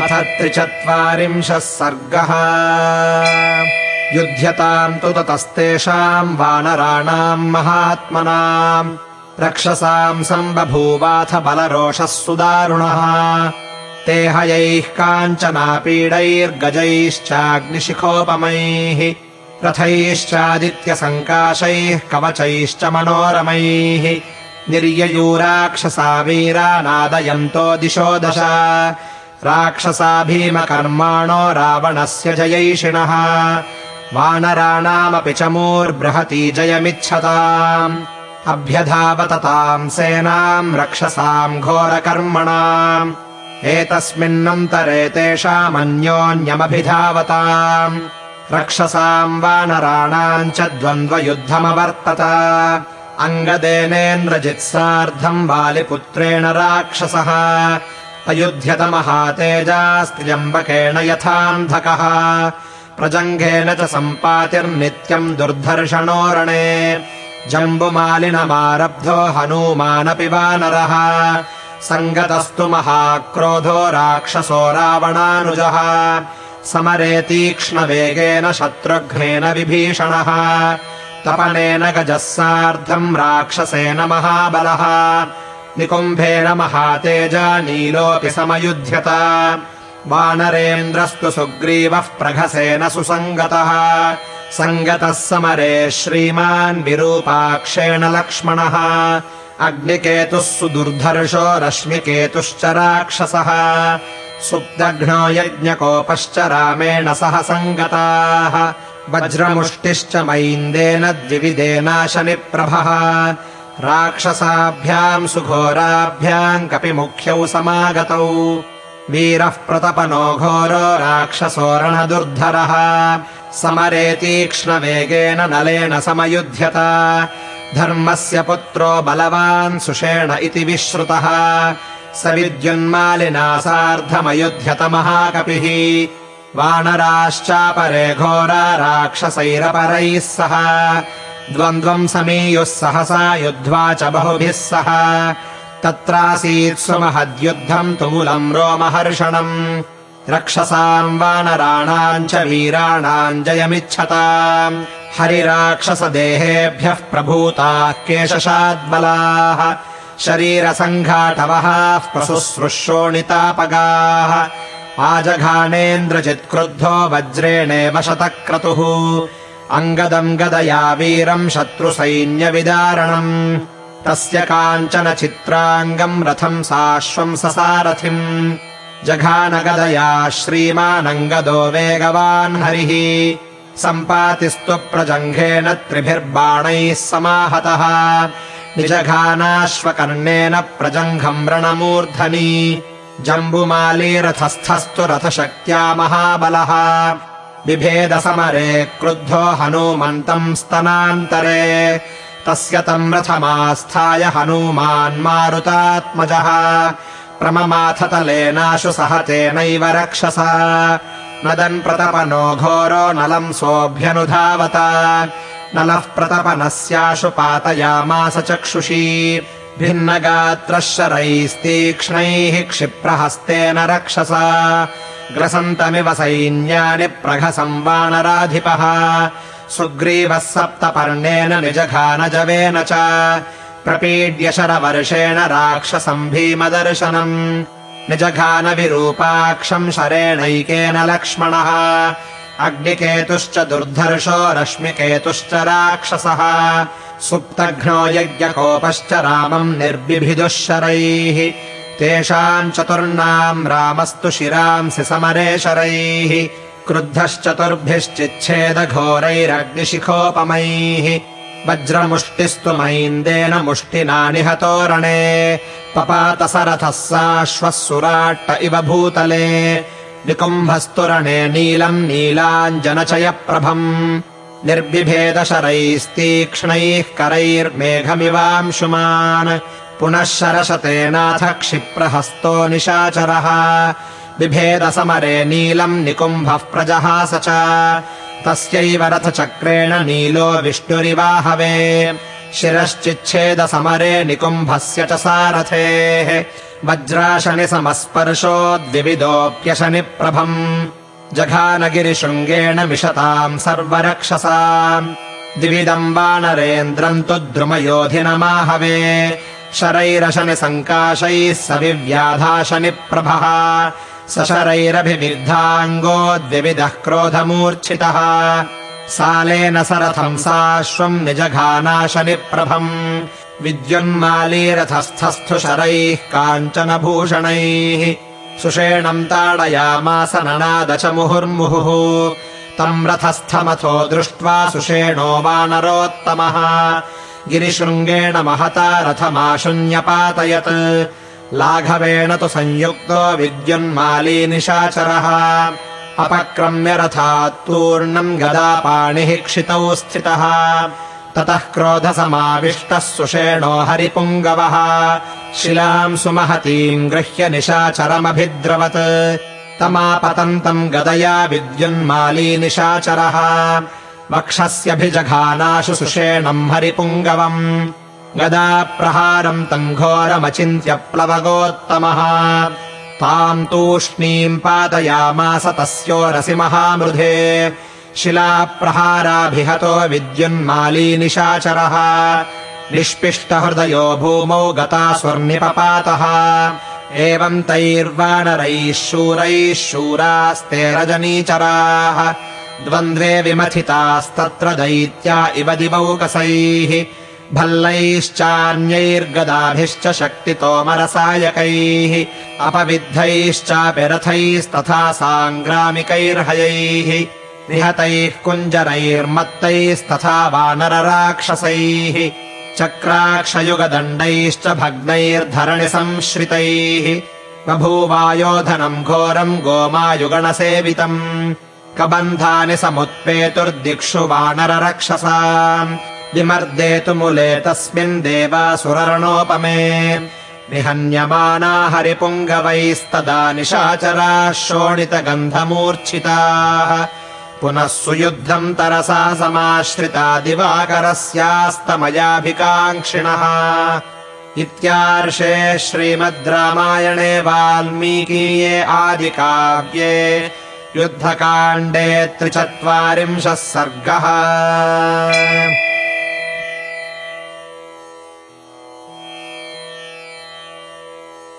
अथ त्रिचत्वारिंशः सर्गः। युध्यताम् तु ततस्तेषाम् वानराणाम् महात्मनाम्। रक्षसाम् सम्बभूवाथ बलरोषः सुदारुणः। ते हयैः काञ्चनापीडैर्गजैश्चाग्निशिखोपमैः। रथैश्चादित्यसङ्काशैः कवचैश्च मनोरमैः। निर्ययूराक्षसा वीरा नादयन्तो दिशो दश राक्षसा भीमकर्माणो रावणस्य जयैषिणः। वानराणामपि च मूर्बृहती जयमिच्छताम्। अभ्यधावतताम् सेनाम् रक्षसाम् घोरकर्मणाम्। एतस्मिन्नन्तरे तेषामन्योन्यमभिधावताम्। रक्षसाम् वानराणाम् च द्वन्द्वयुद्धमवर्तत। अङ्गदेनेन्द्रजित्सार्धम् वालिपुत्रेण राक्षसः अयुध्यतमहातेजास्त्र्यम्बकेण यथान्धकः। प्रजङ्घेन च सम्पातिर्नित्यम् दुर्धर्षणोरणे। जम्बुमालिनमारब्धो हनूमानपि वानरः सङ्गतस्तु महाक्रोधो राक्षसो रावणानुजः। समरे तीक्ष्णवेगेन शत्रुघ्नेन विभीषणः। तपनेन गजः सार्धम् राक्षसेन महाबलः निकुम्भेन महातेजा नीलोऽपि समयुध्यत। वानरेन्द्रस्तु सुग्रीवः प्रघसेन सुसङ्गतः। सङ्गतः समरे श्रीमान् विरूपाक्षेण लक्ष्मणः। अग्निकेतुः सुदुर्धर्षो रश्मिकेतुश्च राक्षसः। सुप्तघ्नो यज्ञकोपश्च रामेण सह सङ्गताः। वज्रमुष्टिश्च मैन्देन द्विविदेनाशनिप्रभः राक्षसाभ्याम् सुघोराभ्याम् कपिमुख्यौ समागतौ। वीरः प्रतपनो घोरो राक्षसोरणदुर्धरः समरे तीक्ष्णवेगेन नलेन समयुध्यत। धर्मस्य पुत्रो बलवान् सुषेण इति विश्रुतः। स विद्युन्मालिना सार्धमयुध्यत महाकपिः। वानराश्चापरे घोरा राक्षसैरपरैः सह द्वन्द्वम् समीयुः सहसा युद्ध्वा च बहुभिः सह। तत्रासीत् सुमहद्युद्धम् तुमुलम् रोमहर्षणम्। रक्षसाम् वानराणाम् च वीराणाम् जयमिच्छताम्। हरिराक्षसदेहेभ्यः प्रभूताः केशशाद्बलाः। शरीरसङ्घाटवहाः प्रशुश्रुशोणितापगाः आजघानेन्द्रजित्क्रुद्धो वज्रेणेव शतक्रतुः अङ्गदम् गदया वीरम् शत्रुसैन्यविदारणम्। तस्य काञ्चन चित्राङ्गम् रथम् साश्वम् ससारथिम्। जघानगदया श्रीमानङ्गदो वेगवान् हरिः। सम्पातिस्तु प्रजङ्घेन त्रिभिर्बाणैः समाहतः। निजघानाश्वकर्णेन प्रजङ्घम् रणमूर्धनि। जम्बुमालीरथस्थस्तु रथशक्त्या महाबलः बिभेदसमरे क्रुद्धो हनूमन्तम् स्तनान्तरे। तस्य तम् रथमास्थाय हनूमान्मारुतात्मजः प्रममाथतलेनाशु सह तेनैव रक्षसा। नदन् प्रतपनो घोरो नलम् सोऽभ्यनुधावत। नलः प्रतपनस्याशु पातयामास चक्षुषी। भिन्नगात्रः शरैस्तीक्ष्णैः क्षिप्रहस्तेन रक्षसा ग्रसन्तमिव सैन्यानि प्रघसम् वानराधिपः सुग्रीवः सप्तपर्णेन निजघानजवेन च प्रपीड्य शरवर्षेण राक्षसम् भीमदर्शनम्। निजघानविरूपाक्षम् शरेणैकेन लक्ष्मणः। अग्निकेतुश्च दुर्धर्षो रश्मिकेतुश्च राक्षसः। सुप्तघ्नो यज्ञकोपश्च रामम् निर्बिभिदुः शरैः तेषाम् चतुर्णाम् रामस्तु शिरांसि समरे शरैः क्रुद्धश्चतुर्भिश्चिच्छेदघोरैरग्निशिखोपमैः। वज्रमुष्टिस्तु मैन्देन मुष्टिना निहतोरणे पपातसरथः साश्वः सुराट्ट इव भूतले। निकुम्भस्तुरणे नीलम् नीलाञ्जनचयप्रभम्। निर्बिभेदशरैस्तीक्ष्णैः करैर्मेघमिवांशुमान् पुनः शरशतेनाथ क्षिप्रहस्तो निशाचरः। बिभेदसमरे नीलम् निकुम्भः प्रजहास च। तस्यैव रथचक्रेण नीलो विष्णुरिवाहवे। शिरश्चिच्छेदसमरे निकुम्भस्य च सारथेः। वज्राशनि समस्पर्शो द्विविदोऽप्यशनि प्रभम् जघानगिरिशृङ्गेण मिषताम् सर्वरक्षसा द्विविदम् वानरेन्द्रम् तु द्रुमयोधिनमाहवे शरैरशनि सङ्काशैः स विव्याधाशनि प्रभः सशरैरभिविद्धाङ्गो द्विविदः क्रोधमूर्च्छितः। सालेन सरथम् साश्वम् निजघानाशनि प्रभम् शरैः काञ्चनभूषणैः। सुषेणम् ताडयामास ननाद च मुहुर्मुहुः तम् रथस्थमथो दृष्ट्वा सुषेणो वानरोत्तमः गिरिशृङ्गेण महता रथमाशुन्यपातयत्। लाघवेण तु संयुक्तो विद्युन्माली निशाचरः अपक्रम्य रथात्तूर्णम् गदापाणिः क्षितौ स्थितः। ततः क्रोधसमाविष्टः सुषेणो हरिपुङ्गवः। शिलाम् सुमहतीम् गृह्य निशाचरमभिद्रवत्। तमापतन्तम् गदया विद्युन्माली निशाचरः वक्षस्यभिजघानाशु सुषेणम् हरिपुङ्गवम् गदाप्रहारम् तम् घोरमचिन्त्य प्लवगोत्तमः ताम् तूष्णीम् पातयामास तस्योरसि महामृधे शिलाप्रहाराभिहतो विद्युन्माली निशाचरः निष्पिष्टहृदयो भूमौ गता स्वर्निपपातः एवम् तैर्वानरैः शूरैः शूरास्ते रजनीचराः द्वन्द्वे विमथितास्तत्र दैत्या इव दिवौकसैः भल्लैश्चान्यैर्गदाभिश्च शक्तितोमरसायकैः अपविद्धैश्चापि रथैस्तथा साङ्ग्रामिकैर्हयैः निहतैः कुञ्जरैर्मत्तैस्तथा वानरराक्षसैः चक्राक्षयुगदण्डैश्च भग्नैर्धरणि संश्रितैः बभूवायोधनम् घोरम् गोमायुगणसेवितम् कबन्धानि समुत्पेतुर्दिक्षु वानररक्षसा। विमर्देतु मुले तस्मिन् देवासुररणोपमे। निहन्यमाना हरिपुङ्गवैस्तदा निशाचराः शोणितगन्धमूर्च्छिताः। पुनः सुयुद्धम् तरसा समाश्रिता दिवाकरस्यास्तमयाभिकाङ्क्षिणः। इत्यार्षे श्रीमद् रामायणे वाल्मीकीये आदिकाव्ये युद्धकाण्डे त्रिचत्वारिंशः सर्गः